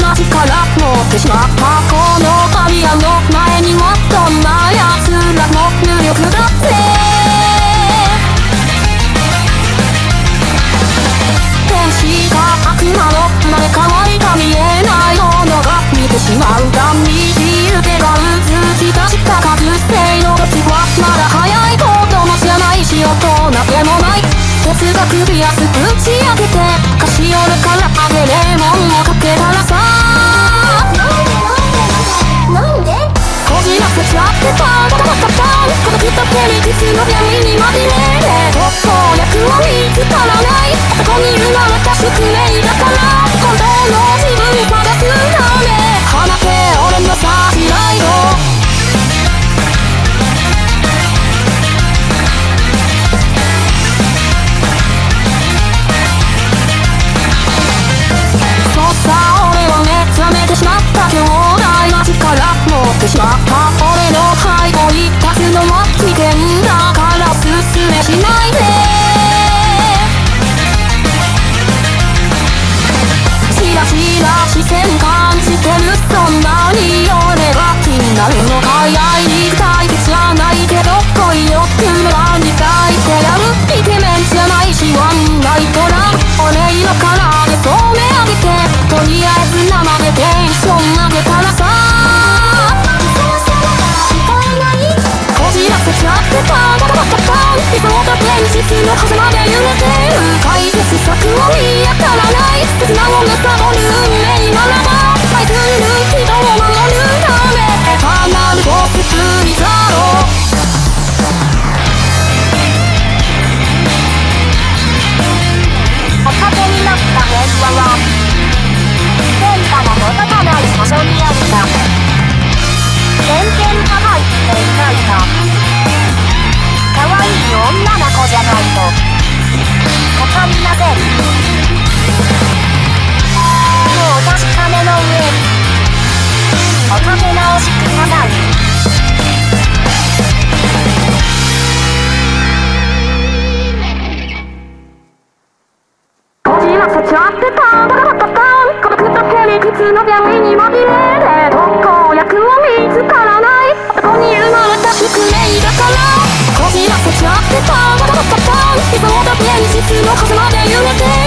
not color この二手にキスの闇に紛れて特効薬を見つからない。ここにいるのは宿命だから。今度の線感じてるそんなに俺が気になるのかい愛に対決はないけど恋を車に抱いてやるイケメンじゃないしワンナイトラブ俺今からで染め上げてとりあえず生でテンション上げたらさそうしたら聞こえないこじらせちゃってたバタバタタン理想と現実の狭間で揺れてる解決策を見当たらない切なものさぼるバタバタタン理想と現実の狭間で揺れて。